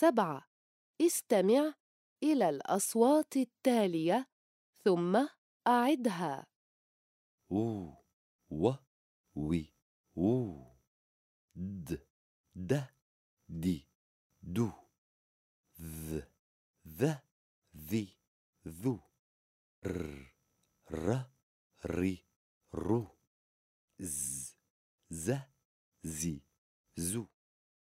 سبعة استمع إلى الأصوات التالية ثم أعدها. و و وي و د د دي دو ذ ذ ذي ذو ر ر ري رو ز ز زي زو